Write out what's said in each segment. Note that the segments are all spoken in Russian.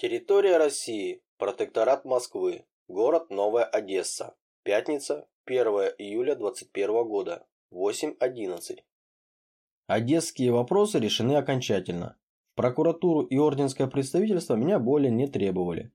Территория России. Протекторат Москвы. Город Новая Одесса. Пятница, 1 июля 21 года. 8.11. Одесские вопросы решены окончательно. В прокуратуру и орденское представительство меня более не требовали.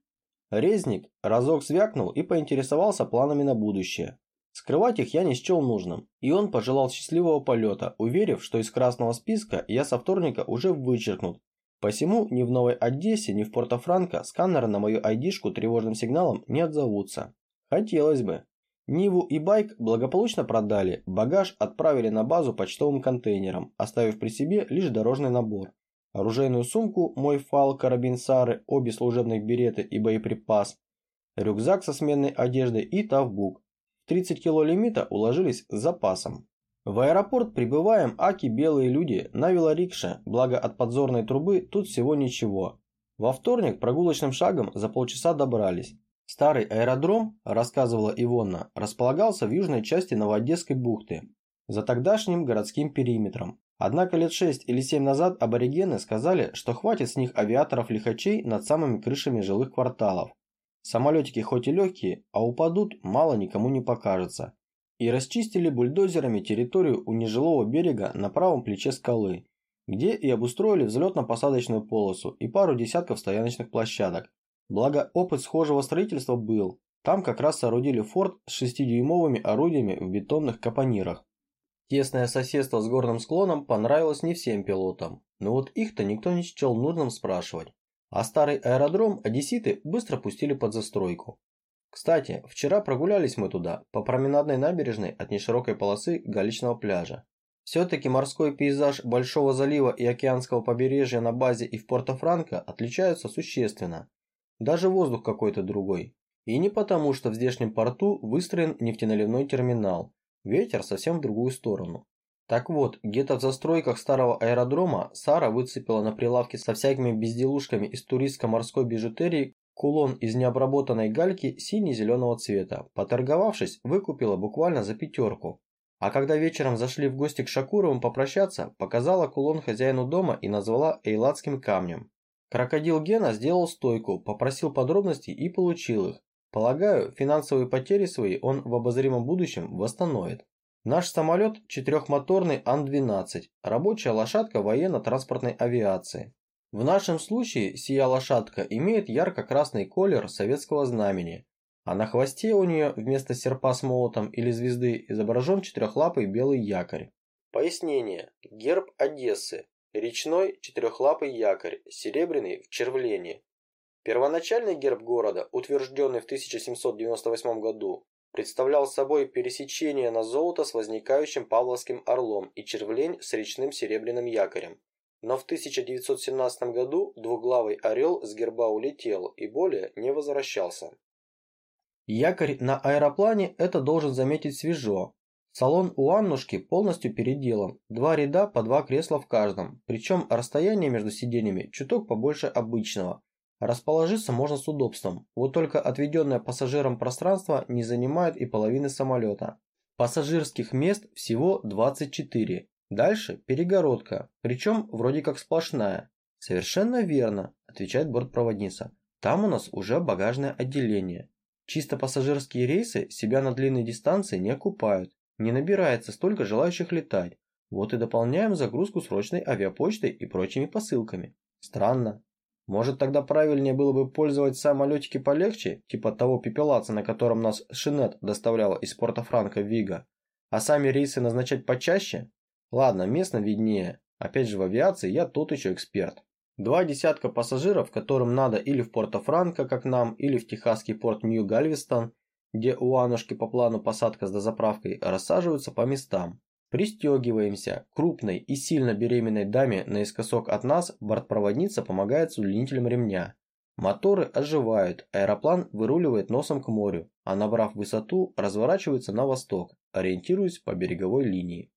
Резник разок звякнул и поинтересовался планами на будущее. Скрывать их я не счел нужным, и он пожелал счастливого полета, уверив, что из красного списка я со вторника уже вычеркнут. Посему ни в Новой Одессе, ни в Порто-Франко сканеры на мою айдишку тревожным сигналом не отзовутся. Хотелось бы. Ниву и байк благополучно продали, багаж отправили на базу почтовым контейнером, оставив при себе лишь дорожный набор. Оружейную сумку, мой фал, карабин Сары, обе служебных береты и боеприпас, рюкзак со сменной одеждой и тавбук, 30 кило лимита уложились с запасом. В аэропорт прибываем аки белые люди на велорикше, благо от подзорной трубы тут всего ничего. Во вторник прогулочным шагом за полчаса добрались. Старый аэродром, рассказывала Ивонна, располагался в южной части Новоодесской бухты, за тогдашним городским периметром. Однако лет 6 или 7 назад аборигены сказали, что хватит с них авиаторов-лихачей над самыми крышами жилых кварталов. Самолетики хоть и легкие, а упадут, мало никому не покажется. И расчистили бульдозерами территорию у нежилого берега на правом плече скалы, где и обустроили взлетно-посадочную полосу и пару десятков стояночных площадок. Благо опыт схожего строительства был. Там как раз соорудили форт с 6-дюймовыми орудиями в бетонных капонирах. Тесное соседство с горным склоном понравилось не всем пилотам, но вот их-то никто не счел нужным спрашивать. А старый аэродром одесситы быстро пустили под застройку. Кстати, вчера прогулялись мы туда, по променадной набережной от неширокой полосы галечного пляжа. Все-таки морской пейзаж Большого залива и океанского побережья на базе и в Порто-Франко отличаются существенно. Даже воздух какой-то другой. И не потому, что в здешнем порту выстроен нефтеналивной терминал. Ветер совсем в другую сторону. Так вот, где-то в застройках старого аэродрома Сара выцепила на прилавке со всякими безделушками из туристско-морской бижутерии кулон из необработанной гальки сине-зеленого цвета. Поторговавшись, выкупила буквально за пятерку. А когда вечером зашли в гости к Шакуровым попрощаться, показала кулон хозяину дома и назвала эйладским камнем. Крокодил Гена сделал стойку, попросил подробностей и получил их. Полагаю, финансовые потери свои он в обозримом будущем восстановит. Наш самолет – четырехмоторный Ан-12, рабочая лошадка военно-транспортной авиации. В нашем случае сия лошадка имеет ярко-красный колер советского знамени, а на хвосте у нее вместо серпа с молотом или звезды изображен четырехлапый белый якорь. Пояснение. Герб Одессы. Речной четырехлапый якорь, серебряный в червлении. Первоначальный герб города, утвержденный в 1798 году, представлял собой пересечение на золото с возникающим Павловским орлом и червлень с речным серебряным якорем. Но в 1917 году двуглавый орел с герба улетел и более не возвращался. Якорь на аэроплане это должен заметить свежо. Салон у Аннушки полностью переделан, два ряда по два кресла в каждом, причем расстояние между сиденьями чуток побольше обычного, Расположиться можно с удобством, вот только отведенное пассажирам пространство не занимает и половины самолета. Пассажирских мест всего 24. Дальше перегородка, причем вроде как сплошная. Совершенно верно, отвечает бортпроводница. Там у нас уже багажное отделение. Чисто пассажирские рейсы себя на длинной дистанции не окупают. Не набирается столько желающих летать. Вот и дополняем загрузку срочной авиапочтой и прочими посылками. Странно, может тогда правильнее было бы пользовать самолетики полегче, типа того пепелаца, на котором нас Шинет доставляла из Порто-Франко в Виго, а сами рейсы назначать почаще? Ладно, местно виднее. Опять же в авиации я тут еще эксперт. Два десятка пассажиров, которым надо или в Порто-Франко, как нам, или в техасский порт Нью-Гальвестон, где у Анушки по плану посадка с дозаправкой, рассаживаются по местам. Пристегиваемся. Крупной и сильно беременной даме наискосок от нас бортпроводница помогает с удлинителем ремня. Моторы оживают, аэроплан выруливает носом к морю, а набрав высоту, разворачивается на восток, ориентируясь по береговой линии.